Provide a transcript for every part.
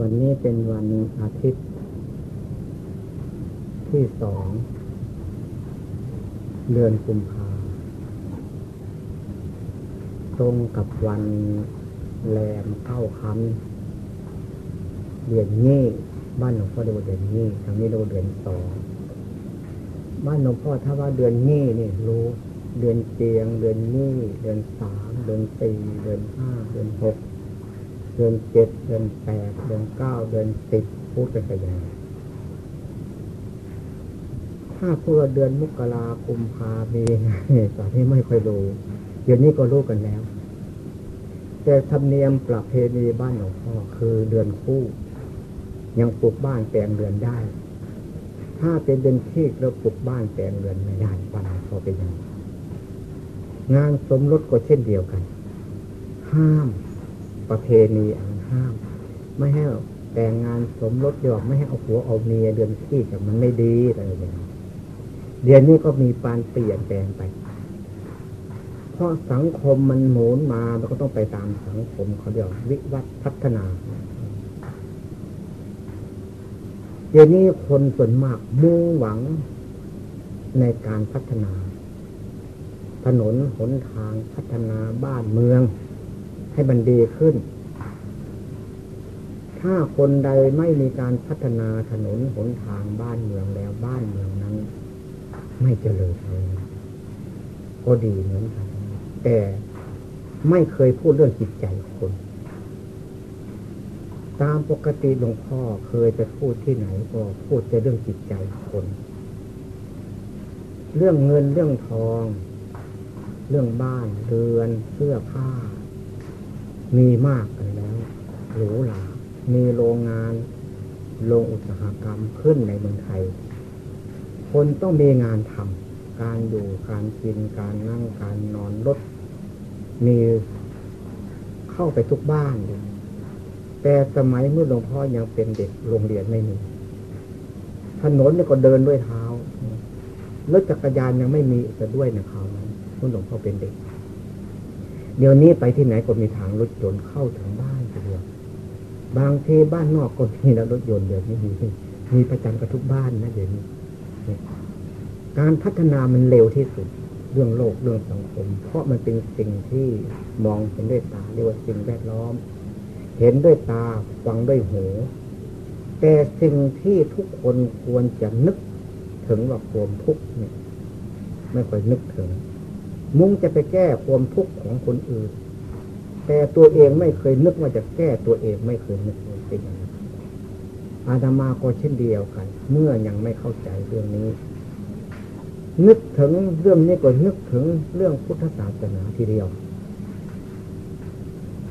วันนี้เป็นวันอาทิตย์ ที่สอง เดือนกุมภาตรงกับวันแรมเข้าคันเดือนนี้บ้านหลวงพ่อเรียกว่าเดือนนี้ทางนี้เราเดือนสองบ้านหลวงพ่อถ้าว่าเดือนนี้นี่รู้ เดือนเจียง เดือนนี้เดือนสามเดือนสี่เดือนห้าเดือนหก เดือนเจ็ดเดือนแปดเดือนเก้าเดือนสิบพูดกันไปอย่างถ้าพูดเดือนมกราคุมพามีตอนนี้ไม่ค่อยรู้เดี๋ยวนี้ก็รู้กันแล้ว แต่ธรรมเนียมประเพณีบ้านหลวงพ่อคือเดือนคู่ ยังปลูกบ้านแปลงเรือนได้ ถ้าเป็นเดือนที่เราปลูกบ้านแปลงเรือนไม่ได้บ้านหลวงพ่อเป็นยังงานสมรสก็เช่นเดียวกัน ห้าม ประเพณีอันห้าม ไม่ให้แต่งงานสมรสเดียวไม่ให้เอาผัวเอาเมียเดือนที่แต่มันไม่ดีอะไรอย่างนี้เดี๋ยวนี้ก็มีปานเปลี่ยนแปลงไป เพราะสังคมมันหมุนมามันก็ต้องไปตามสังคมเขาเดียววิวัฒน์พัฒนาเดี๋ยวนี้คนส่วนมากมุ่งหวังในการพัฒนา ถนนหนทางพัฒนาบ้านเมือง ให้มันดีขึ้น ถ้าคนใดไม่มีการพัฒนาถนนหนทางบ้านเมืองแล้วบ้านเมืองนั้น ไม่เจริญเลยก็ดีเหมือนกันแต่ไม่เคยพูดเรื่องจิตใจคน ตามปกติหลวงพ่อเคยไปพูดที่ไหนก็พูดแต่เรื่องจิตใจคน เรื่องเงินเรื่องทอง เรื่องบ้านเรือนเสื้อผ้า มีมากกันแล้วหรูหรามีโรงงานโรงอุตสาหกรรมขึ้นในเมืองไทย คนต้องมีงานทำการอยู่การกินการนั่งการนอนรถมีเข้าไปทุกบ้านเลยแต่สมัยเมื่อหลวงพ่อยังเป็นเด็กโรงเรียนไม่มีถนนเนี่ยก็เดินด้วยเท้ารถจักรยานยังไม่มีจะด้วยนะเขานั้นเมื่อหลวงพ่อเป็นเด็ก เดี๋ยวนี้ไปที่ไหนก็มีทางรถยนต์เข้าถึงบ้านเดียวบางทีบ้านนอกก็มีแล้วรถยนต์เดี๋ยวนี้มีมีประจำกับทุกบ้านนะเดี๋ยวนี้การพัฒนามันเร็วที่สุดเรื่องโลกเรื่องสังคม เพราะมันเป็นสิ่งที่มองเห็นด้วยตาเรียกว่าสิ่งแวดล้อม เห็นด้วยตาฟังด้วยหู แต่สิ่งที่ทุกคนควรจะนึกถึงว่าความทุกข์เนี่ย ไม่ค่อยนึกถึง มุ่งจะไปแก้ความทุกข์ของคนอื่น แต่ตัวเองไม่เคยนึกว่าจะแก้ตัวเองไม่เคยนึกเลยเป็นอย่างนั้อาดามาก็เช่นเดียวกัน เมื่อยังไม่เข้าใจเรื่องนี้ นึกถึงเรื่องนี้ก็นึกถึงเรื่องพุทธศาสนาทีเดียว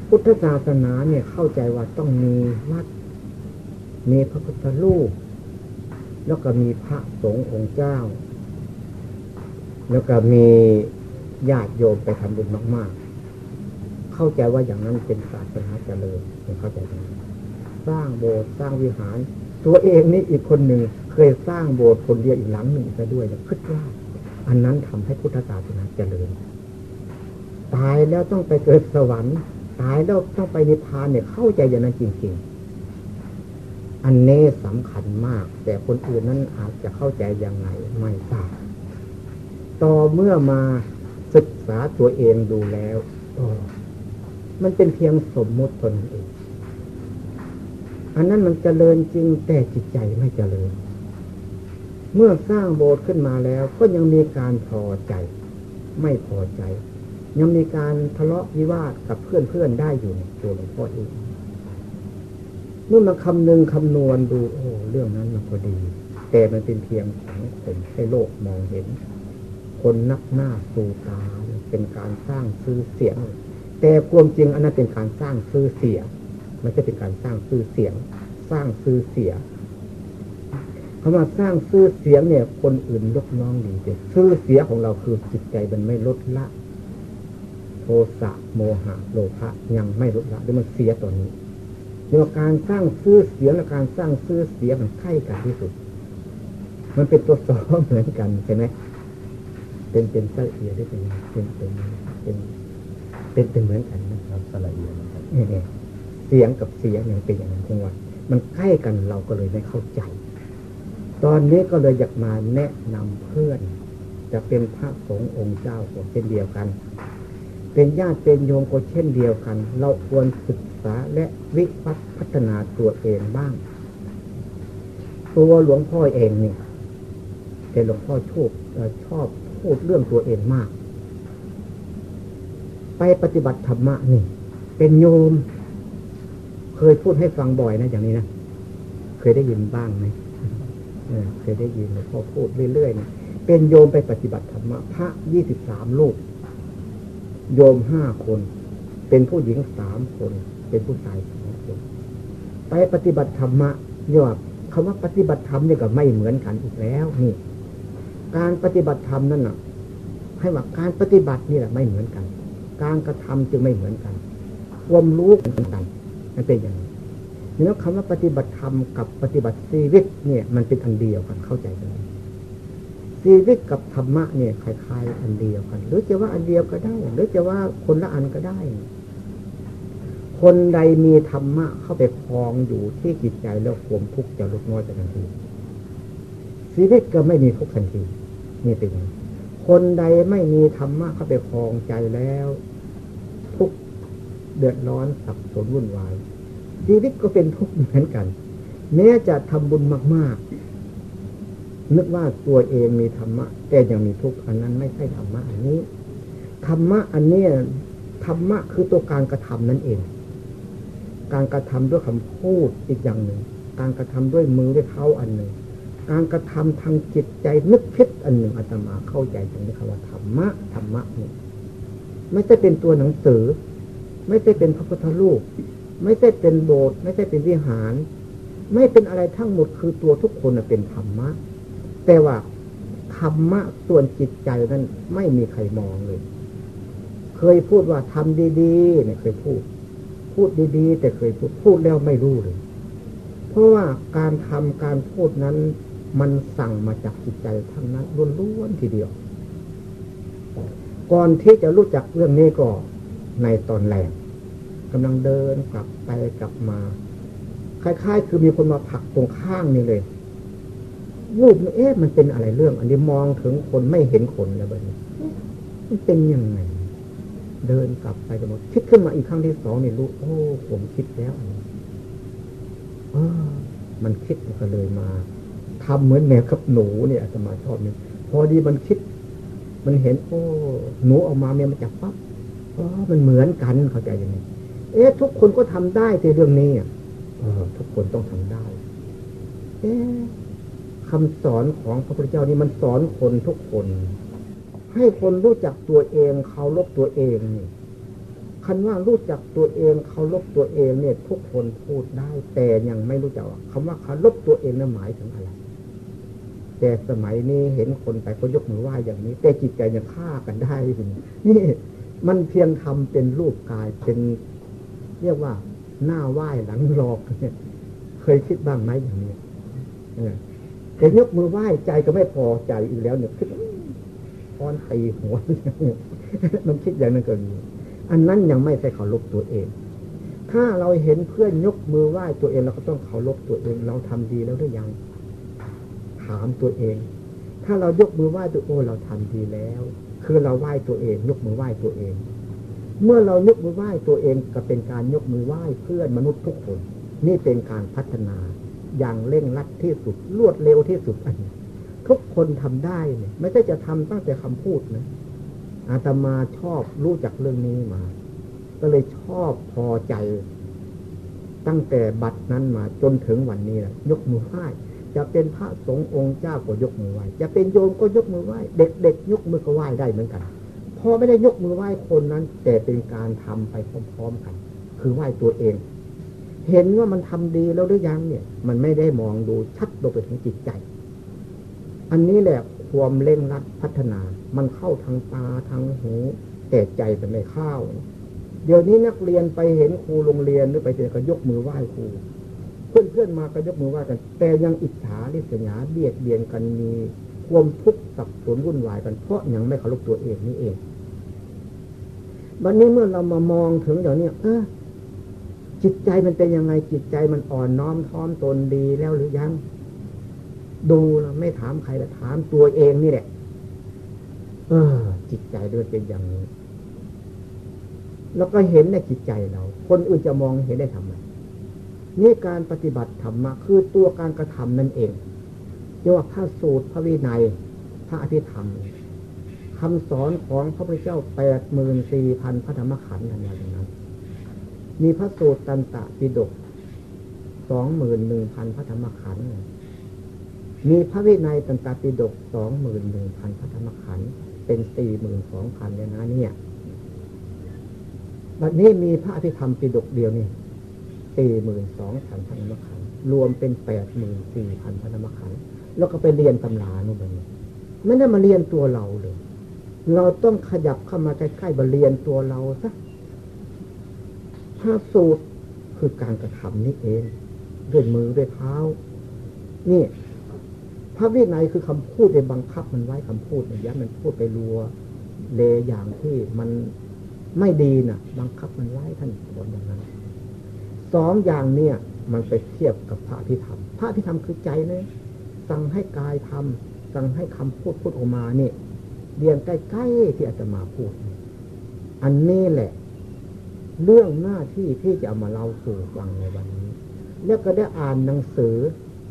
พุทธศาสนาเนี่ยเข้าใจว่าต้องมีวัดมีพระพุทธรูปแล้วก็มีพระสงฆ์องค์เจ้า แล้วก็มี ญาติโยมไปทำบุญมาก ๆ เข้าใจว่าอย่างนั้นเป็นศาสนาเจริญเข้าใจไหมสร้างโบสถ์สร้างวิหาร ตัวเองนี่อีกคนหนึ่งเคยสร้างโบสถ์คนเดียวอีกหลังหนึ่งซะด้วยแล้วคิดว่าอันนั้นทำให้พุทธศาสนาเจริญ ตายแล้วต้องไปเกิดสวรรค์ ตายแล้วต้องไปนิพพานเนี่ยเข้าใจอย่างนั้นจริง ๆอันนี้สำคัญมาก แต่คนอื่นนั้นอาจจะเข้าใจยังไงไม่ทราบต่อเมื่อมา ศึกษาตัวเองดูแล้วมันเป็นเพียงสมมุติตนเอง อันนั้นมันเจริญจริงแต่จิตใจไม่เจริญ เมื่อสร้างโบสถ์ขึ้นมาแล้วก็ยังมีการพอใจ ไม่พอใจ ยังมีการทะเลาะวิวาทกับเพื่อนเพื่อนได้อยู่ตัวหลวงพ่อเอง เมื่อมาคำนึงคำนวณดูโอ้เรื่องนั้นมันก็ดี แต่มันเป็นเพียงสังคมให้โลกมองเห็น คนนักหน้าสู่ตาเป็นการสร้างซื้อเสียง แต่ความจริงอันนั้นเป็นการสร้างซื้อเสียงไม่ใช่เป็นการสร้างซื้อเสียง สร้างซื้อเสียคำว่าสร้างซื้อเสียงเนี่ย คนอื่นยกน้องดีแต่ซื้อเสียของเราคือจิตใจมันไม่ลดละ โทสะโมหะโลภะยังไม่ลดละด้วยมันเสียตัวนี้เรื่องการสร้างซื้อเสียงและการสร้างซื้อเสียงมันใกล้กันที่สุด มันเป็นตัวสองเหมือนกันใช่ไหม เป็นเป็นสละเอียดได้เป็นเป็นเป็นเป็นเป็นเป็นเหมือนกันนะครับสละเอียดนะครับเสียงกับเสียงอย่างเป็นอย่างนั้นทั้งวันมันใกล้กันเราก็เลยไม่เข้าใจ ตอนนี้ก็เลยอยากมาแนะนำเพื่อน จะเป็นพระสงฆ์องค์เจ้าก็เช่นเดียวกัน เป็นญาติเป็นโยมก็เช่นเดียวกัน เราควรศึกษาและวิวัฒพัฒนาตัวเองบ้าง ตัวหลวงพ่อเองนี่เป็นหลวงพ่อชอบชอบ พูดเรื่องตัวเองมาก ไปปฏิบัติธรรมะนี่ เป็นโยม เคยพูดให้ฟังบ่อยนะอย่างนี้นะ เคยได้ยินบ้างไหมเคยได้ยินหลวงพ่อพูดเรื่อยๆนะเป็นโยมไปปฏิบัติธรรมะพระยี่สิบสามลูก โยมห้าคน เป็นผู้หญิงสามคน เป็นผู้ชายสองคน ไปปฏิบัติธรรมะเนี่ยว่าคำว่าปฏิบัติธรรมเนี่ยก็ไม่เหมือนกันอีกแล้วนี่ การปฏิบัติธรรมนั่นน่ะ ให้ว่าการปฏิบัตินี่แหละไม่เหมือนกัน การกระทำจึงไม่เหมือนกันความรู้เหมือนกันมันเป็นอย่างนี้แล้วคำว่าปฏิบัติธรรมกับปฏิบัติชีวิตเนี่ย มันเป็นอันเดียวกันเข้าใจกันชีวิตกับธรรมะเนี่ยคล้ายๆอันเดียวกัน หรือจะว่าอันเดียวก็ได้ หรือจะว่าคนละอันก็ได้ คนใดมีธรรมะเข้าไปคลองอยู่ที่จิตใจแล้วความทุกข์จะลดน้อยไปทันทีชีวิตก็ไม่มีทุกข์ทันที นี่เป็นคนใดไม่มีธรรมะเข้าไปคลองใจแล้ว ทุกเดือดร้อนสับสนวุ่นวายชีวิตก็เป็นทุกข์เหมือนกัน แม้จะทำบุญมาก ๆ นึกว่าตัวเองมีธรรมะ แต่ยังมีทุกข์อันนั้นไม่ใช่ธรรมะอันนี้ธรรมะอันนี้ธรรมะคือตัวการกระทำนั่นเอง การกระทำด้วยคำพูดอีกอย่างหนึ่ง การกระทำด้วยมือด้วยเท้าอันหนึ่งารกระทำทางจิตใจนึกคิดอันหนึ่งอาตมาเข้าใจตรงนี้คำว่าธรรมะธรรมะนี่ไม่ใช่เป็นตัวหนังสือ ไม่ใช่เป็นพระพุทธรูปไม่ใช่เป็นโบสถ์ไม่ใช่เป็นวิหาร ไม่เป็นอะไรทั้งหมดคือตัวทุกคนเป็นธรรมะ แต่ว่าธรรมะส่วนจิตใจนั้นไม่มีใครมองเลย เคยพูดว่าทำดีๆเนี่ยเคยพูด พูดดีๆ แต่เคยพูดพูดแล้วไม่รู้เลย เพราะว่าการทำการพูดนั้น มันสั่งมาจากจิตใจทั้งนั้นล้วนๆทีเดียว ก่อนที่จะรู้จักเรื่องนี้ก็ในตอนแรกกำลังเดินกลับไปกลับมา คล้าย ๆ คือมีคนมาผลักตรงข้างนี่เลยรูปเอ๊ะมันเป็นอะไรเรื่อง อันนี้มองถึงคนไม่เห็นคนแล้วแบบนี้มันเป็นยังไง เดินกลับไปกันหมดคิดขึ้นมาอีกครั้งที่สองนี่รู้โอ้ ผมคิดแล้วอมันคิดก็เลยมา ทำเหมือนแมวกับหนูเนี่ยอาตมาชอบเนี่ยพอดีมันคิด มันเห็น โอ้หนูออกมาเมียมันจับปั๊บอ๋อมันเหมือนกันเข้าใจยังไงเอ๊ะทุกคนก็ทำได้ในเรื่องนี้อะทุกคนต้องทำได้ เอ๊ะคำสอนของพระพุทธเจ้านี่มันสอนคนทุกคน ให้คนรู้จักตัวเองเคารพตัวเองนี่คันว่ารู้จักตัวเองเคารพตัวเองเนี่ย ทุกคนพูดได้ แต่ยังไม่รู้จักคำว่าเคารพตัวเองนั้นหมายถึงอะไร แต่สมัยนี้เห็นคนไปก็ยกมือไหว้อย่างนี้ แต่จิตใจยังฆ่ากันได้นี่มันเพียงทำเป็นรูปกายเป็นเรียกว่าหน้าไหว้หลังหลอกเนี่ยเคยคิดบ้างไหมอย่างนี้แต่ยกมือไหว้ใจก็ไม่พอใจอีกแล้วเนี่ยคิดพอนตีหัวมันคิดอย่างนั้นก็มีอันนั้นยังไม่ใช่เคารพตัวเอง ถ้าเราเห็นเพื่อนยกมือไหว้ตัวเองเราก็ต้องเคารพตัวเอง เราทำดีแล้วหรือยัง ถามตัวเอง ถ้าเรายกมือไหว้ตัวโอ้เราทำดีแล้ว คือเราไหว้ตัวเอง ยกมือไหว้ตัวเอง เมื่อเรายกมือไหว้ตัวเองก็เป็นการยกมือไหว้เพื่อนมนุษย์ทุกคน นี่เป็นการพัฒนาอย่างเร่งรัดที่สุดรวดเร็วที่สุดอันทุกคนทำได้เนี่ยไม่ใช่จะทำตั้งแต่คำพูดนะอาตมาชอบรู้จักเรื่องนี้มา ก็เลยชอบพอใจ ตั้งแต่บัดนั้นมาจนถึงวันนี้แหละยกมือไหว้ จะเป็นพระสงฆ์องค์เจ้าก็ยกมือไหว้จะเป็นโยมก็ยกมือไหว้เด็กๆยกมือก็ไหว้ได้เหมือนกันพอไม่ได้ยกมือไหว้คนนั้น แต่เป็นการทำไปพร้อมๆกัน คือไหว้ตัวเอง เห็นว่ามันทำดีแล้วหรือยังเนี่ย มันไม่ได้มองดูชัดลงไปถึงจิตใจ อันนี้แหละความเร่งรัดพัฒนา มันเข้าทางตาทางหูแต่ใจเป็นไม่เข้า เดี๋ยวนี้นักเรียนไปเห็นครูโรงเรียนหรือไปเจอก็ยกมือไหว้ครู เพื่อนๆมาก็ยกมือไหว้กัน แต่ยังอิจฉาริษยาเบียดเบียนกันมีความทุกข์สับสนวุ่นวายกันเพราะยังไม่เคารพตัวเองนี่เองวันนี้เมื่อเรามามองถึงอย่างนี้เออจิตใจมันเป็นยังไงจิตใจมันอ่อนน้อมท้อมตนดีแล้วหรือยัง ดูแล้วไม่ถามใครละถามตัวเองนี่แหละ เออ จิตใจด้วยเป็นอย่างนี้ แล้วก็เห็นในจิตใจเรา คนอื่นจะมองเห็นได้ทำไม นี่การปฏิบัติธรรมะคือตัวการกระทำนั่นเองเรียกว่าพระสูตรพระวินัย พระอภิธรรมคำสอนของพระพุทธเจ้าแปดหมื่นสี่พันพระธรรมขันธ์อะไรอย่างนั้น มีพระสูตรตันตะปิฎกสองหมื่นหนึ่งพันพระธรรมขันธ์มีพระวินัยตันตะปิฎกสองหมื่นหนึ่งพันพระธรรมขันธ์เป็นสี่หมื่นสองพันเลยนะเนี่ย บัดนี้มีพระอภิธรรมปิฎกเดียวนี่ สี่หมื่นสองพันพระธรรมขันรวมเป็นแปดหมื่นสี่พันพระธรรมขันแล้วก็ไปเรียนตำราโน่นไปนี่ไม่ได้มาเรียนตัวเราเลย เราต้องขยับเข้ามาใกล้ๆบาเรียนตัวเราซะพระสูตรคือการกระทำนี่เองด้วยมือด้วยเท้า นี่พระวินัยคือคำพูดในบังคับมันไว้คำพูดเนี่ยยันมันพูดไปรัวเลอย่างที่มันไม่ดีนะ่ะ บังคับมันไว้ท่านบอกอย่างนั้น สองอย่างเนี่ย มันไปเทียบกับพระพิธรรม พระพิธรรมคือใจเลยสั่งให้กายทำสั่งให้คำพูดพูดออกมาเนี่ยเรียนใกล้ๆที่อาตมาพูด อันนี้แหละ เรื่องหน้าที่ที่จะเอามาเล่าสู่ฟังในวันนี้ แล้วก็ได้อ่านหนังสือ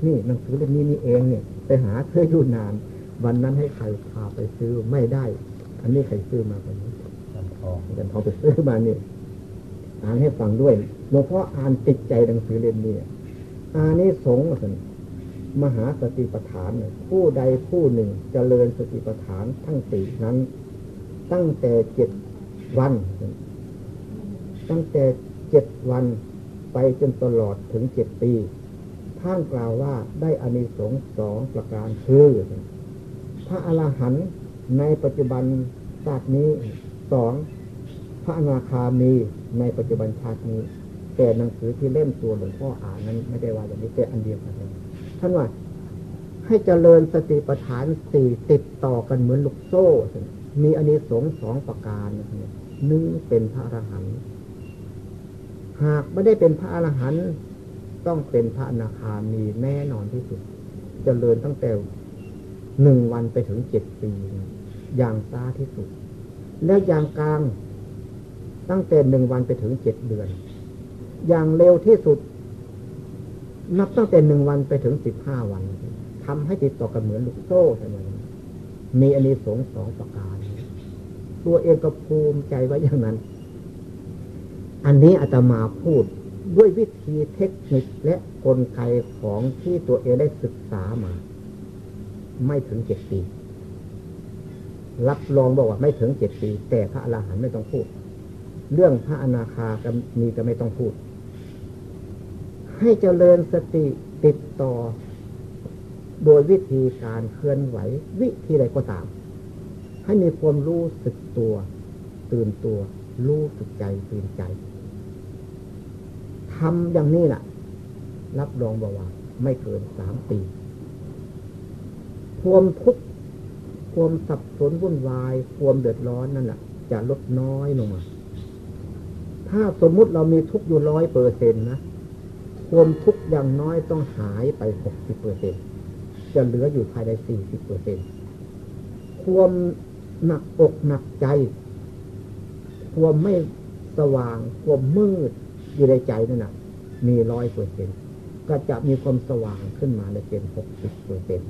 นี่หนังสือเล่มนี้นี่เองเนี่ย ไปหาเธออยู่นาน วันนั้นให้ใครพาไปซื้อไม่ได้ อันนี้ใครซื้อมาคนนี้จันทองจันทองไปซื้อมาเนี่ย อ่านให้ฟังด้วยหลวงพ่ออ่านติดใจหนังสือเล่มนี้อานนี้สงสันมหาสติปัฏฐานผู้ใดผู้หนึ่งจเจริญสติปัฏฐานทั้งสี่นั้น ตั้งแต่เจ็ดวัน ตั้งแต่เจ็ดวันไปจนตลอดถึงเจ็ดปีท่านกล่าวว่าได้อานิสงส์สองประการคือพระอรหันต์ในปัจจุบันชาตินี้สอง ระอนาคามีในปัจจุบันชาตินี้ แต่หนังสือที่เล่มตัวหลวงพ่ออ่านนั้นไม่ได้ว่าอย่างนี้แต่อันเดียวกันท่านว่าให้เจริญสติปัฏฐานสี่ติดต่อกันเหมือนลูกโซ่ มีอันนี้สงสองประการหนึ่งเป็นพระอรหันต์หากไม่ได้เป็นพระอรหันต์ต้องเป็นพระอนาคามีแน่นอนที่สุด เจริญตั้งแต่หนึ่งวันไปถึงเจ็ดปี อย่างซาที่สุด แล้วอย่างกลาง ตั้งแต่หนึ่งวันไปถึงเจ็ดเดือน อย่างเร็วที่สุด นับตั้งแต่หนึ่งวันไปถึงสิบห้าวันทำให้ติดต่อกันเหมือนลูกโซ่ใช่ไหมมีอันนี้สงสองประการ ตัวเองก็ภูมิใจไว้อย่างนั้น อันนี้อาตมาพูดด้วยวิธีเทคนิคและกลไกของที่ตัวเองได้ศึกษามา ไม่ถึงเจ็ดปี รับรองบอกว่าไม่ถึงเจ็ดปี แต่พระอรหันต์ไม่ต้องพูด เรื่องพระอนาคาก็มีก็ไม่ต้องพูด ให้เจริญสติติดต่อ โดยวิธีการเคลื่อนไหว วิธีใดก็ตาม ให้มีความรู้สึกตัว ตื่นตัว รู้สึกใจตื่นใจทำอย่างนี้แหละรับรองบอกว่า ไม่เกินสามปีความทุกข์ความสับสนวุ่นวาย ความเดือดร้อนนั่นแหละจะลดน้อยลงมา ถ้าสมมุติเรามีทุกอยู่ร้อยเปอร์เซ็นต์นะความทุกอย่างน้อยต้องหายไปหกสิบเปอร์เซ็นจะเหลืออยู่ภายในสี่สิบเปอร์เซ็นความหนักอกหนักใจ ความไม่สว่าง ความมืดอยู่ในใจนั่นนะมีร้อยเปอร์เซ็นก็จะมีความสว่างขึ้นมาในเป็นหกสิบเปอร์เซ็น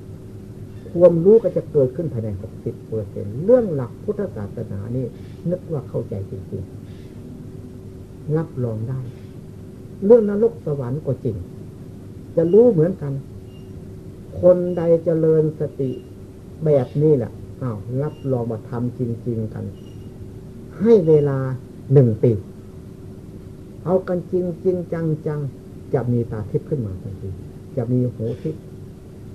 ความรู้ก็จะเกิดขึ้นภายในหกสิบเปอร์เซ็นเรื่องหลักพุทธศาสนานี่นึกว่าเข้าใจจริงๆ รับรองได้ เรื่องนรกสวรรค์ก็จริง จะรู้เหมือนกัน คนใดจเจริญสติแบบนี้แหละอ้าวรับรองมาทำจริง ๆ กัน ให้เวลาหนึ่งปี เอากันจริงจริงจังจังจะมีตาทิพย์ขึ้นมาทันทีจะมีหูทิพย์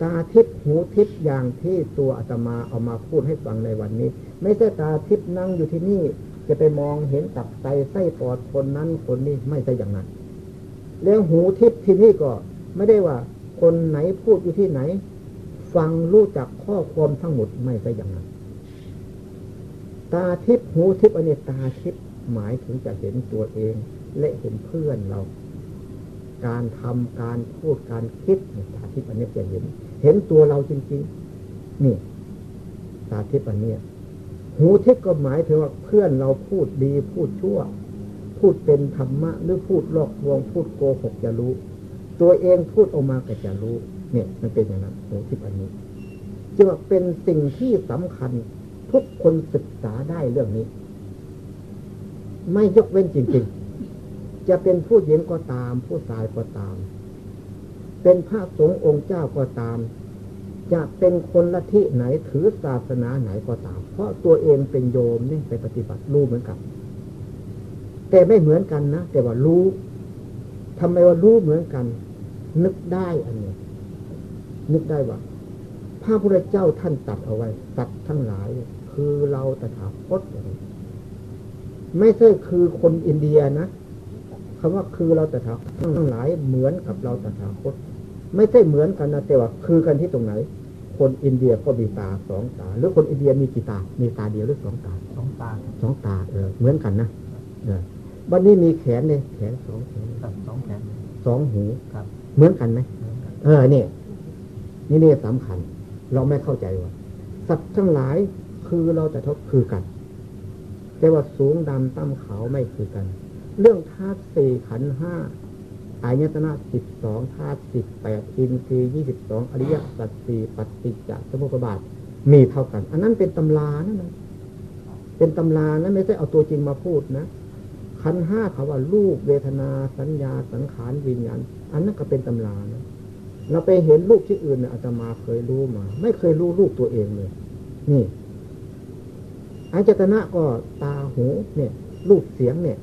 ตาทิพย์หูทิพย์อย่างที่ตัวอาตมาเอามาพูดให้ฟังในวันนี้ ไม่ใช่ตาทิพย์นั่งอยู่ที่นี่ จะไปมองเห็นตับไตไส้ปอดคนนั้นคนนี้ไม่ใช่อย่างนั้น แล้วหูทิพย์ที่นี่ก็ไม่ได้ว่า คนไหนพูดอยู่ที่ไหน ฟังรู้จักข้อความทั้งหมดไม่ใช่อย่างนั้น ตาทิพย์หูทิพย์อันนี้ตาทิพย์หมายถึงจะเห็นตัวเอง และเห็นเพื่อนเรา การทำการพูดการคิดสาธิตอันนี้จะเห็น เห็นตัวเราจริง ๆ นี่สาธิตอันนี้ หูทิพก็หมายถึงว่าเพื่อนเราพูดดีพูดชั่ว พูดเป็นธรรมะ หรือพูดลอกลวงพูดโกหกจะรู้ ตัวเองพูดออกมาก็จะรู้ เนี่ย มันเป็นอย่างนั้นหูทิพอันนี้จึงว่าเป็นสิ่งที่สำคัญทุกคนศึกษาได้เรื่องนี้ ไม่ยกเว้นจริง ๆ จะเป็นผู้หญิงก็ตาม ผู้ชายก็ตาม เป็นพระสงฆ์องค์เจ้าก็ตาม จะเป็นคนละที่ไหนถือศาสนาไหนก็ตาม เพราะตัวเองเป็นโยมนี่ไปปฏิบัติรู้เหมือนกัน แต่ไม่เหมือนกันนะ แต่ว่ารู้ทำไมว่ารู้เหมือนกัน นึกได้อันนี้นึกได้ว่าพระพุทธเจ้าท่านตัดเอาไว้ ตัดทั้งหลาย คือเราตถาคตไม่ใช่คือคนอินเดียนะคำว่าคือเราตถาคตทั้งหลายเหมือนกับเราตถาคต ไม่ใช่เหมือนกันนะแต่ว่าคือกันที่ตรงไหน คนอินเดียก็มีตาสองตา หรือคนอินเดียมีกี่ตา มีตาเดียวหรือสองตาสองตาสองตาเออเหมือนกันนะเออวันนี้มีแขนเนี่ยแขนสองแขนสองแขนสองหูครับเหมือนกันไหมเออเนี่ยนี่นี่สำคัญ เราไม่เข้าใจว่าสัตว์ทั้งหลายคือเราจะทบคือกัน แต่ว่าสูงดำต่ำขาวไม่คือกัน เรื่องธาตุสี่ขันห้า อายตนะสิบสองธาตุสิบแปดอินทรีย์ยี่สิบสองอริยสัจสี่ปฏิจจสมุปบาท มีเท่ากัน อันนั้นเป็นตำรานะนะเป็นตำรานะไม่ใช่เอาตัวจริงมาพูดนะขันห้าเขาว่ารูปเวทนาสัญญาสังขารวิญญาณอันนั้นก็เป็นตำรานะเราไปเห็นลูกที่อื่นเนี่ยอาตมาเคยรู้มา ไม่เคยรู้ลูกตัวเองเลย นี่อายตนะก็ตาหูเนี่ยลูกเสียงเนี่ย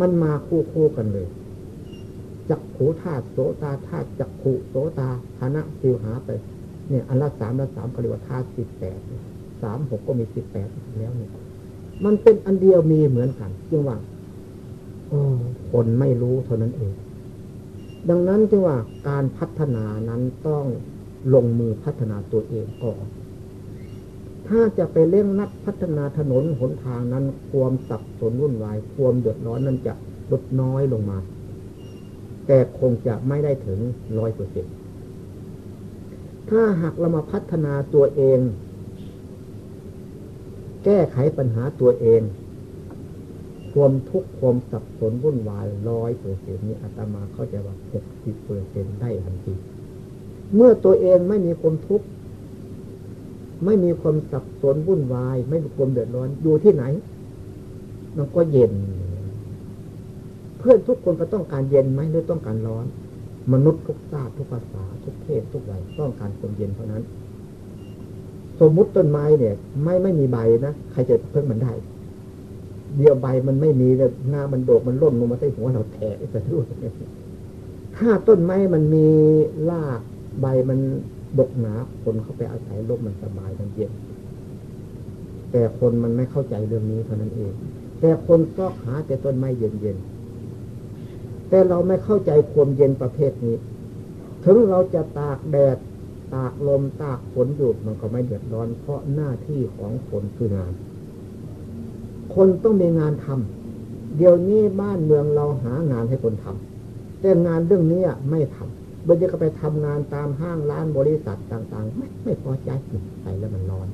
มันมาคู่คู่กันเลย จักขูธาตุโสตาธาตุจักขูโสตาฐานะสิวหาไป เนี่ย อันละสามละสามก็เรียกว่าธาตุสิบแปดสามหกก็มีสิบแปดแล้วเนี่ยมันเป็นอันเดียวมีเหมือนกันจึงว่าอคนไม่รู้เท่านั้นเอง ดังนั้นจึงว่าการพัฒนานั้นต้องลงมือพัฒนาตัวเองก่อนถ้าจะไปเร่งนัดพัฒนาถนนหนทางนั้น ความสับสนวุ่นวาย ความเดือดร้อนนั้นจะลดน้อยลงมา แต่คงจะไม่ได้ถึงร้อยเปอร์เซ็นถ้าหากเรามาพัฒนาตัวเอง แก้ไขปัญหาตัวเอง ความทุกข์ความสับสนวุ่นวายร้อยเปอร์เซ็นนี้อาตมาเข้าใจว่าหกสิบเปอร์เซ็นได้ทันทีเมื่อตัวเองไม่มีความทุกข์ไม่มีความสับสนวุ่นวาย ไม่มีความเดือดร้อนอยู่ที่ไหน มันก็เย็น พื่อนทุกคนก็ต้องการเย็นไหมหรือต้องการร้อน มนุษย์ทุกชาติทุกภาษา ทุกเพศทุกวัยต้องการความเย็นเท่านั้น สมมุติต้นไม้เนี่ย ไม่ไม่มีใบนะใครจะเพิ่งมันได้ เดียวใบมันไม่มีเลยหน้ามันโดกมันล่นลงมาใส่หัวเราแตกไปด้วยถ้าต้นไม้มันมีรากใบมันดกหนาคนเข้าไปอาศัยร่มมันสบายมันเย็นแต่คนมันไม่เข้าใจเรื่องนี้เท่านั้นเอง แต่คนซอกหาแต่ต้นไม้เย็นๆ แต่เราไม่เข้าใจความเย็นประเภทนี้ ถึงเราจะตากแดด ตากลมตากฝนอยู่มันก็ไม่เดือดร้อน เพราะหน้าที่ของคนคืองาน คนต้องมีงานทำเดี๋ยวนี้บ้านเมืองเราหางานให้คนทำแต่งานเรื่องนี้ไม่ทำบางทีก็ไปทำงานตามห้างร้านบริษัทต่าง ๆ ไม่ไม่พอใจไปแล้วมันร้อน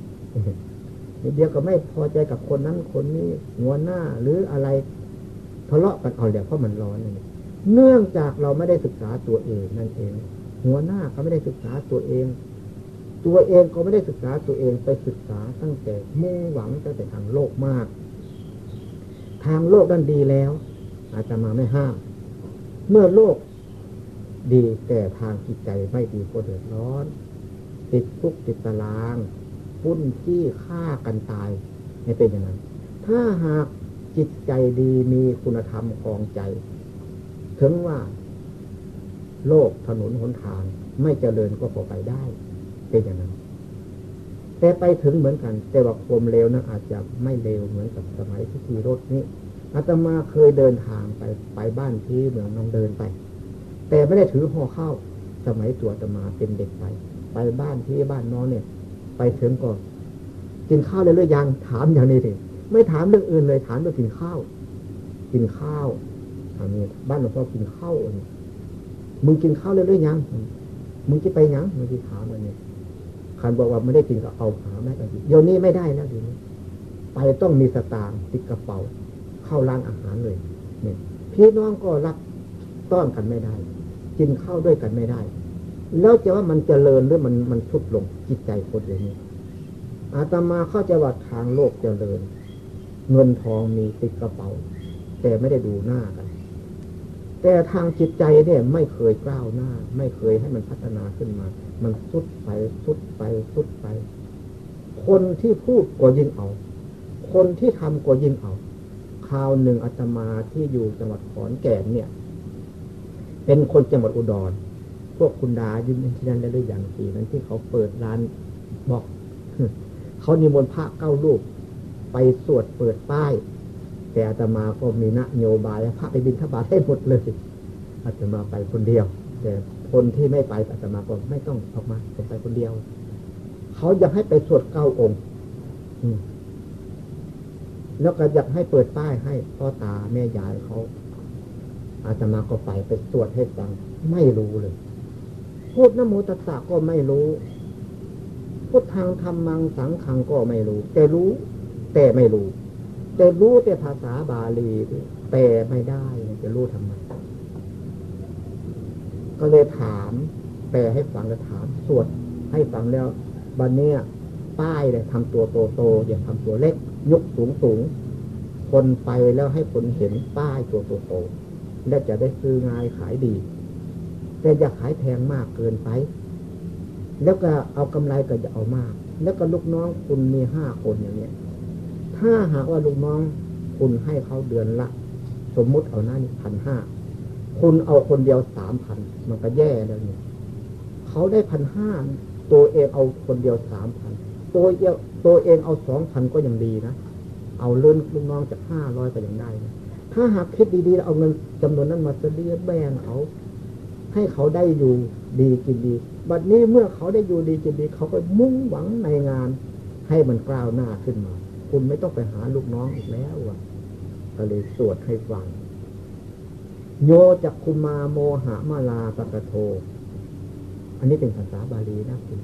เดียวก็ไม่พอใจกับคนนั้นคนนี้หัวหน้าหรืออะไรทะเลาะกันเอาเดี๋ยวเพราะมันร้อนนี่ เนื่องจากเราไม่ได้ศึกษาตัวเองนั่นเอง หัวหน้าก็ไม่ได้ศึกษาตัวเอง ตัวเองก็ไม่ได้ศึกษาตัวเองไปศึกษาตั้งแต่มุ่งหวังตั้งแต่ทางโลกมาก ทางโลกนั้นดีแล้ว อาจจะมาไม่ห้าม เมื่อโลกดีแต่ทางจิตใจไม่ดีก็เดือดร้อน ติดคุกติดตารางพุ่นที่ฆ่ากันตายให้เป็นอย่างนั้น ถ้าหากจิตใจดีมีคุณธรรมคองใจ ถึงว่า โลกถนนหนทาง ไม่เจริญก็พอไปได้ เป็นอย่างนั้น แต่ไปถึงเหมือนกัน แต่ว่าความเร็วนะอาจจะไม่เร็วเหมือนกับสมัยที่ขี่รถนี้อาตมาเคยเดินทางไปไปบ้านที่เมืองน้องเดินไป แต่ไม่ได้ถือห่อข้าวสมัยตัวอาตมาเป็นเด็กไป ไปบ้านที่บ้านน้องเนี่ย ไปถึงก่อนกินข้าวเลยหรือยังถามอย่างนี้ถึงไม่ถามเรื่องอื่นเลยถามเรื่องกินข้าว กินข้าว อันนี้บ้านหลวงพ่อกินข้าวมึงกินข้าวเรื่อยๆยังมึงจะไปยังมึงจะถามมันเนี่ยคันบอกว่าไม่ได้กินก็เอาหาแม่กันเดี๋ยวนี้ไม่ได้แล้วเดี๋ยวนี้ไปต้องมีสตางค์ติดกระเป๋า เข้าร้านอาหารเลย เนี่ย พี่น้องก็รับต้อนกันไม่ได้ กินข้าวด้วยกันไม่ได้ แล้วจะว่ามันเจริญหรือมันมันทุดลงจิตใจคนอย่างนี้อาตมาเข้าใจว่าทางโลกเจริญ เงินทองมีติดกระเป๋า แต่ไม่ได้ดูหน้ากัน แต่ทางจิตใจเนี่ยไม่เคยก้าวหน้า ไม่เคยให้มันพัฒนาขึ้นมา มันสุดไปสุดไปสุดไป คนที่พูดก็ยิ่งเอา คนที่ทำก็ยิ่งเอา คราวหนึ่งอาตมาที่อยู่จังหวัดขอนแก่นเนี่ย เป็นคนจังหวัดอุดร พวกคุณดายืนที่นั่นได้หรืออย่างสี่นั้นที่เขาเปิดร้านบอก เขานิมนต์พระเก้าลูกไปสวดเปิดป้าย แต่อาตมาก็มีนโยบายพระไปบินทบาทให้หมดเลยอาตมาไปคนเดียว แต่คนที่ไม่ไปอาตมาก็ไม่ต้องออกมาผมไปคนเดียว เขาอยากให้ไปสวดเก้าองค์แล้วก็อยากให้เปิดป้ายให้พ่อตาแม่ยายเขาอาตมาก็ไปไปสวดให้ฟังไม่รู้เลยพูดนโมตัสสะก็ไม่รู้พุทธังธรรมังสังขังก็ไม่รู้ แต่รู้ แต่ไม่รู้ แต่รู้แต่ภาษาบาลีแต่ไม่ได้จะรู้ทำไมก็เลยถาม แปลให้ฟังแล้วถามสวดให้ฟังแล้วบันเนี้ยป้ายเลยทำตัวโตโตอย่าทำตัวเล็ก ยกสูงสูงคนไปแล้วให้คนเห็นป้ายตัวโตโตและจะได้ซื้อง่ายขายดี แต่อย่าขายแพงมากเกินไป แล้วก็เอากำไรก็จะเอามาก แล้วก็ลูกน้องคุณมีห้าคนอย่างเนี้ย ถ้าหากว่าลูกน้อง คุณให้เขาเดือนละ สมมุติเอาหน้านี่พันห้าคุณเอาคนเดียวสามพันมันก็แย่แล้วเนี่ยเขาได้พันห้าตัวเองเอาคนเดียวสามพันตัวเองตัวเองเอาสองพันก็ยังดีนะเอาเลื่อนลูกน้องจากห้าร้อยก็ยังได้นะถ้าหากคิดดีๆเอาเงินจำนวนนั้นมาเสียแบ่งเอาให้เขาได้อยู่ดีกินดี บัดนี้เมื่อเขาได้อยู่ดีกินดี เขาก็มุ่งหวังในงาน ให้มันกล้าวหน้าขึ้นมา คุณไม่ต้องไปหาลูกน้องอีกแล้วอะก็เลยสวดให้ฟัง โยจักคุมาโมหามาลาปะกะโท อันนี้เป็นภาษาบาลีนะคุณ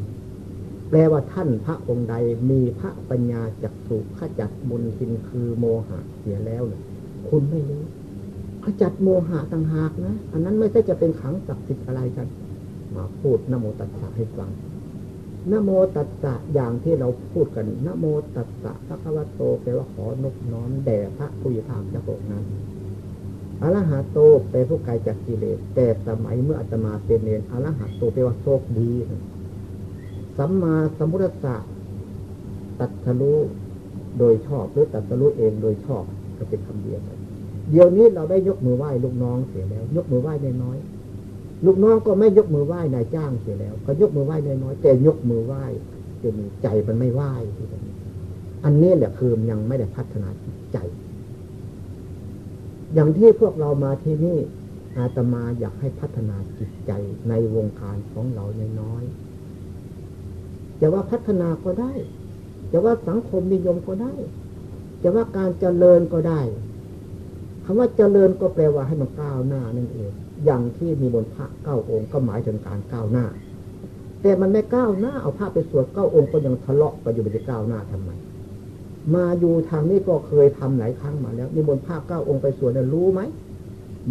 แปลว่าท่านพระองค์ใดมีพระปัญญาจักสุขจัดบุญทินคือโมหะเสียแล้วเนี่ยคุณไม่รู้ขจัดโมหะต่างหากนะ อันนั้นไม่ใช่จะเป็นขังศักดิ์สิทธิ์อะไรกัน มาพูดนโมตัสสะให้ฟัง นโมตัสสะอย่างที่เราพูดกันนโมตัสสะพระคัมภโตแปลว่าขอนบน้อมแด่พระผู้ยธรรมเจ้าองค์นั้นอรหัตโตแปลผู้ไกลจากกิเลสแต่สมัยเมื่ออาตมาเป็นเนรอรหัตโตแปลว่าโชคดีสัมมาสัมพุทธะตัดทะลุโดยชอบหรือตัดทะลุเองโดยชอบก็เป็นคำเดียวกันเดี๋ยวนี้เราได้ยกมือไหว้ลูกน้องเสียแล้ว ยกมือไหว้น้อย ลูกน้องก็ไม่ยกมือไหว้นายจ้างเสียแล้ว ก็ยกมือไหว้น้อยแต่ยกมือไหว้จนใจมันไม่ไหว้อันนี้แหละคือยังไม่ได้พัฒนาจิตใจ อย่างที่พวกเรามาที่นี่อาตมาอยากให้พัฒนาจิตใจในวงการของเราในน้อยจะว่าพัฒนาก็ได้จะว่าสังคมนิยมก็ได้จะว่าการเจริญก็ได้คำว่าเจริญก็แปลว่าให้มันก้าวหน้านั่นเอง อย่างที่มีบนพระเก้าองค์ก็หมายถึงการก้าวหน้า แต่มันไม่ก้าวหน้าเอาพระไปสวดเก้าองค์ก็ยังทะเลาะกันอยู่จะก้าวหน้าทำไม มาอยู่ทางนี้ก็เคยทำหลายครั้งมาแล้วมีบนพระเก้าองค์ไปสวดรู้ไหม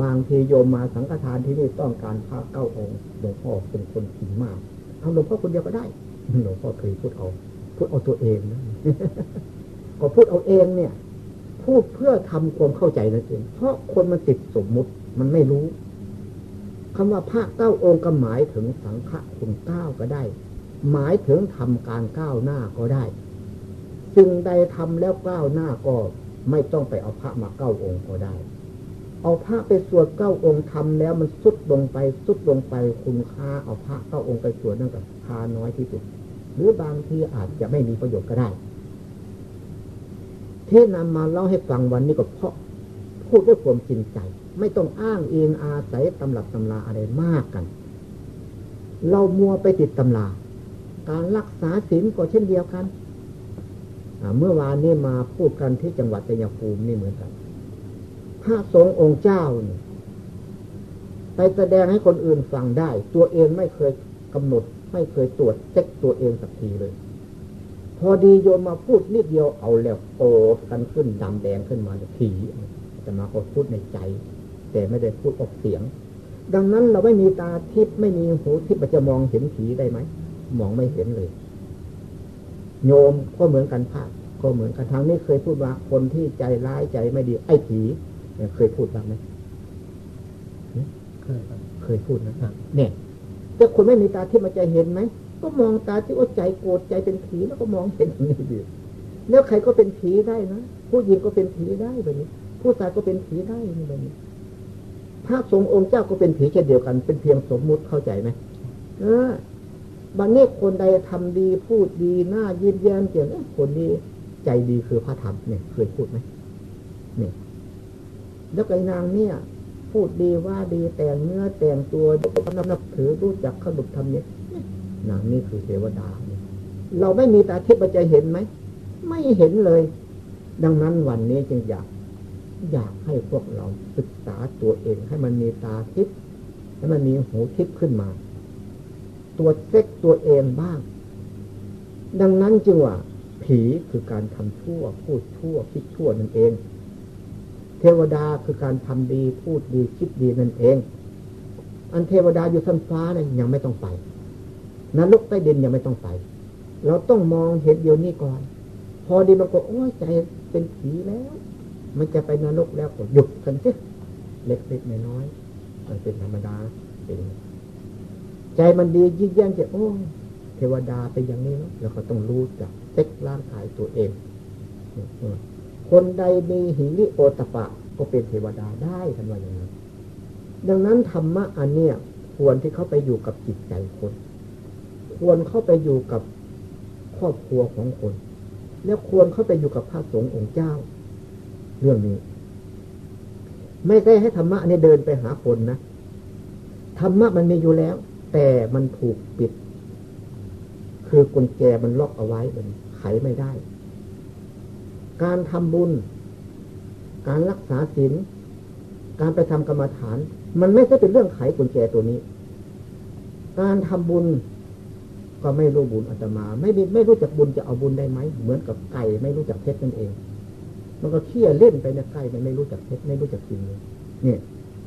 บางทีโยมมาสังฆทานที่นี่ต้องการพระเก้าองค์หลวงพ่อเป็นคนกินมากเอาหลวงพ่อคนเดียวก็ได้หลวงพ่อเคยพูดเอาพูดเอาตัวเองนะก็พูดเอาเองเนี่ย พูดเพื่อทำความเข้าใจนั่นเองเพราะคนมันติดสมมุติมันไม่รู้ คำว่าพระเก้าองค์ก็หมายถึงสังฆะคุณเก้าก็ได้ หมายถึงทำการก้าวหน้าก็ได้สิ่งใดทำแล้วก้าวหน้าก็ไม่ต้องไปเอาพระมาเก้าองค์ก็ได้ เอาพระไปสวดเก้าองค์ทำแล้วมันสุดลงไปสุดลงไปคุณค่าเอาพระเก้าองค์ไปสวดนั่นกับคาน้อยที่สุด หรือบางทีอาจจะไม่มีประโยชน์ก็ได้ที่นำมาเล่าให้ฟังวันนี้ก็เพราะพูดด้วยความจริงใจ ไม่ต้องอ้างเองอาศัยตำรับตำราอะไรมากกัน เรามัวไปติดตำรา การรักษาศีลก็เช่นเดียวกันเมื่อวานนี้มาพูดกันที่จังหวัดชัยภูมินี่เหมือนกัน พระสงฆ์องค์เจ้าเนี่ยไปแสดงให้คนอื่นฟังได้ ตัวเองไม่เคยกำหนด ไม่เคยตรวจเช็คตัวเองสักทีเลย พอดีโยมมาพูดนิดเดียวเอาแล้วโอกันขึ้นดำแดงขึ้นมาเลยผีจะมาก็พูดในใจ แต่ไม่ได้พูดออกเสียง ดังนั้นเราไม่มีตาทิพย์ไม่มีหูทิพย์จะมองเห็นผีได้ไหมมองไม่เห็นเลย โยมก็เหมือนกันภาคก็เหมือนกันทางนี้เคยพูดว่าคนที่ใจร้ายใจไม่ดีไอ้ผีเคยพูดบ้างไหมเคยเคยพูดนะเนี่ยแต่คนไม่มีตาที่มันจะเห็นไหมก็มองตาที่ว่าใจโกรธใจเป็นผีแล้วก็มองเห็นนี่ดีแล้วใครก็เป็นผีได้นะผู้หญิงก็เป็นผีได้แบบนี้ ผู้ชายก็เป็นผีได้แบบนี้ พระสงฆ์องค์เจ้าก็เป็นผีเช่นเดียวกัน เป็นเพียงสมมุติเข้าใจไหมเออบันเนี้คนใดทำดีพูดดีหน้ายิ้มแย้มเจียงคนนี้ใจดีคือพระธรรมเนี่ยเคยพูดไหมเนี่ยแล้วไอ้นางเนี่ย พูดดีว่าดีแต่งเนื้อแต่งตัวนับนับถือรู้จักขนบธรรมเนี่ยนางนี่คือเทวดาเนี่ยเราไม่มีตาทิพย์จะเห็นไหมไม่เห็นเลย ดังนั้นวันนี้จึงอยาก อยากให้พวกเราศึกษาตัวเอง ให้มันมีตาทิพย์ให้มันมีหูทิพย์ขึ้นมา ตัวเซ็กตัวเองบ้าง ดังนั้นจึงว่า ผีคือการทำชั่ว พูดชั่ว คิดชั่วนั่นเอง เทวดาคือการทำดีพูดดีคิดดีนั่นเอง อันเทวดาอยู่ชั้นฟ้าเนี่ยยังไม่ต้องไปนรกใต้ดินยังไม่ต้องไป เราต้องมองเห็นเดียวนี้ก่อน พอดีมันก็โอ้ยใจเป็นผีแล้ว มันจะไปนรกแล้วก็หยุดกันสิเล็กๆน้อยมันเป็นธรรมดาเป็นใจมันดียิ่งแย่งจะโอ้เทวดาเป็นอย่างนี้เนาะแล้วเราก็ต้องรู้จักเซ็กร่างกายตัวเอง คนใดมีหิริโอตปะ ก็เป็นเทวดาได้ทันว่าอย่างนั้นดังนั้นธรรมะอันเนี้ยควรที่เขาไปอยู่กับจิตใจคน ควรเข้าไปอยู่กับครอบครัวของคน แล้วควรเข้าไปอยู่กับพระสงฆ์องค์เจ้า เรื่องนี้ ไม่ใช่ให้ธรรมะอันนี้เดินไปหาคนนะธรรมะมันมีอยู่แล้ว แต่มันถูกปิด คือกุญแจมันล็อกเอาไว้มันไขไม่ได้ การทำบุญ การรักษาศีลการไปทำกรรมฐาน มันไม่ใช่เป็นเรื่องไขกุญแจตัวนี้ การทำบุญก็ไม่รู้บุญอาตมา ไม่ไม่รู้จักบุญจะเอาบุญได้ไหม เหมือนกับไก่ไม่รู้จักเพชรนั่นเอง มันก็เคี่ยเล่นไปในไก่มันไม่รู้จักเพชรไม่รู้จักกินเลยเนี่ย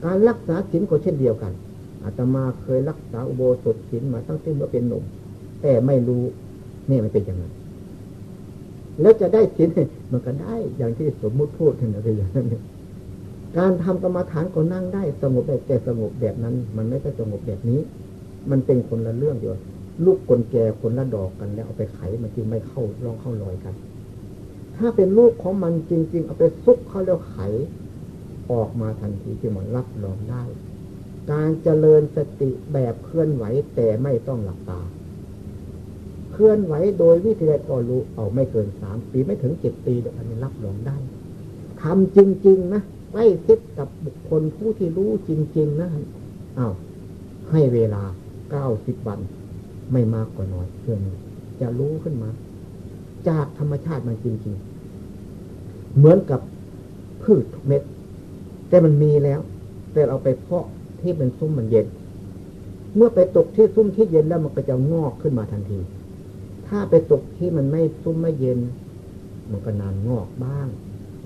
การรักษาศีลก็เช่นเดียวกันอาตมาเคยรักษาอุโบสถศีลมาตั้งแต่เมื่อเป็นหนุ่มแต่ไม่รู้นี่มันเป็นยังไงแล้วจะได้ศีลมันก็ได้อย่างที่สมมุติพูดถึงอะไรอย่างนั้นการทำกรรมฐานก็นั่งได้สงบได้แต่สงบแบบนั้น มันไม่ใช่สงบแบบนี้ มันเป็นคนละเรื่องเดียวลูกกลแก่คนละดอกกันแล้วเอาไปไขมันจึงไม่เข้าลองเข้าลอยกัน ถ้าเป็นลูกของมันจริง ๆ เอาไปซุกเขาแล้วไข ออกมาทันทีจึงมันรับรองได้ การเจริญสติแบบเคลื่อนไหวแต่ไม่ต้องหลับตา เคลื่อนไหวโดยวิธีใดก็รู้เอาไม่เกินสามปีไม่ถึงเจ็ดปีเดี๋ยวอันนี้รับรองได้ทำจริง ๆ นะใกล้ชิดกับบุคคลผู้ที่รู้จริง ๆนะอ้าวให้เวลาเก้าสิบวัน ไม่มากกว่าน้อยเพื่อนจะรู้ขึ้นมา จากธรรมชาติมันจริง ๆ เหมือนกับพืชทุกเม็ด แต่มันมีแล้ว แต่เราไปเพาะที่เป็นซุ้มมันเย็น เมื่อไปตกที่ซุ้มที่เย็นแล้วมันก็จะงอกขึ้นมาทันที ถ้าไปตกที่มันไม่ซุ้มไม่เย็น มันก็นานงอกบ้าง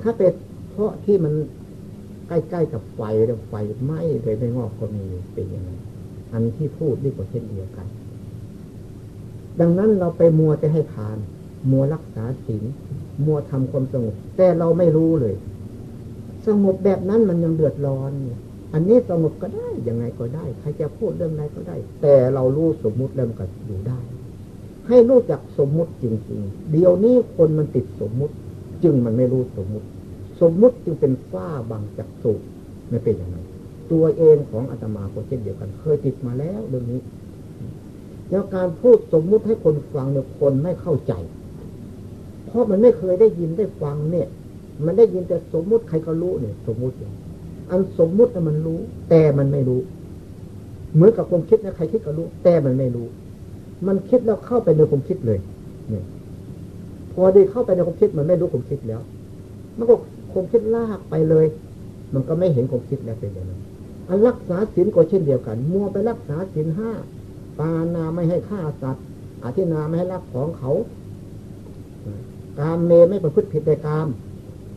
ถ้าไปเพาะที่มันใกล้ๆกับไฟแล้วไฟไหม้เลยไม่งอกก็มีเป็นอย่างนั้นอันที่พูดนี่ก็เช่นเดียวกัน ดังนั้นเราไปมัวจะให้ทาน มัวรักษาศีล มัวทำความสงบ แต่เราไม่รู้เลย สงบแบบนั้นมันยังเดือดร้อน อันนี้สงบก็ได้ยังไงก็ได้ ใครจะพูดเรื่องไหนก็ได้ แต่เรารู้สมมุติเริ่มก็อยู่ได้ ให้รู้จักสมมุติจริง ๆ เดี๋ยวนี้คนมันติดสมมุติ จึงมันไม่รู้สมมุติ สมมุติจึงเป็นฝ้าบังจากสุไม่เป็นอย่างนั้นตัวเองของอาตมาก็เช่นเดียวกัน เคยติดมาแล้วเรื่องนี้แล้วการพูดสมมุติให้คนฟังเนี่ยคนไม่เข้าใจ ราะมันไม่เคยได้ยินได้ฟังเนี่ย มันได้ยินแต่สมมุติใครก็รู้เนี่ย สมมุติอันสมมุติมันรู้ แต่มันไม่รู้ เหมือนกับความคิดนะใครคิดก็รู้ แต่มันไม่รู้ มันคิดแล้วเข้าไปในความคิดเลย เนี่ย พอไดีเข้าไปในความคิดมันไม่รู้ความคิดแล้ว มันก็ความคิดลากไปเลย มันก็ไม่เห็นความคิดแล้วเป็นอย่างนั้นอันรักษาศีลก็เช่นเดียวกัน มัวไปรักษาศีลห้าปานาไม่ให้ฆ่าสัตว์อาทินาไม่ให้รักของเขา กามเมไม่ประพฤติผิดในกาม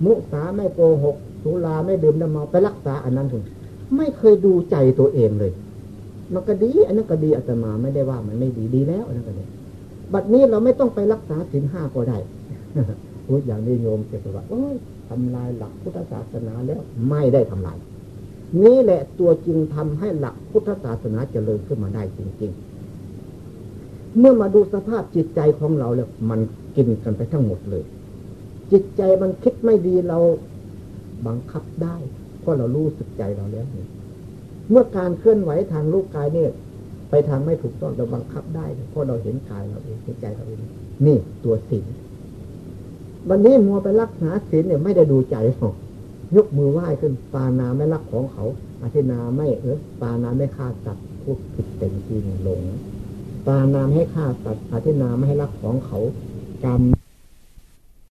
มุสาไม่โกหกสุราไม่ดื่มน้ำเมาไปรักษาอันนั้นถึงไม่เคยดูใจตัวเองเลย มันก็ดี อันนั้นก็ดีอาตมาไม่ได้ว่ามันไม่ดีดีแล้วอันนั้นก็ดีบัดนี้เราไม่ต้องไปรักษาศีลห้าก็ได้พูดอย่างนี้โยมจะว่าโอ้ยทำลายหลักพุทธศาสนาแล้วไม่ได้ทำลายนี่แหละตัวจริงทำให้หลักพุทธศาสนาเจริญขึ้นมาได้จริง ๆ เมื่อมาดูสภาพจิตใจของเราแล้วมัน กินกันไปทั้งหมดเลย จิตใจมันคิดไม่ดีเราบังคับได้ เพราะเรารู้สึกใจเราแล้วนี่เมื่อการเคลื่อนไหวทางรูปกายเนี่ย ไปทางไม่ถูกต้องเราบังคับได้ เพราะเราเห็นกายเราเองเห็นใจเราเองนี่ตัวศีลวันนี้มัวไปรักษาศีลเนี่ยไม่ได้ดูใจหรอกยกมือไหว้ขึ้นปานาไม่รักของเขาอาทินาไม่เออปานาไม่ฆ่าสัตว์พูดผิดเต็มที่หลงปานามให้ฆ่าสัตว์อาทินาไม่ให้รักของเขา กรรม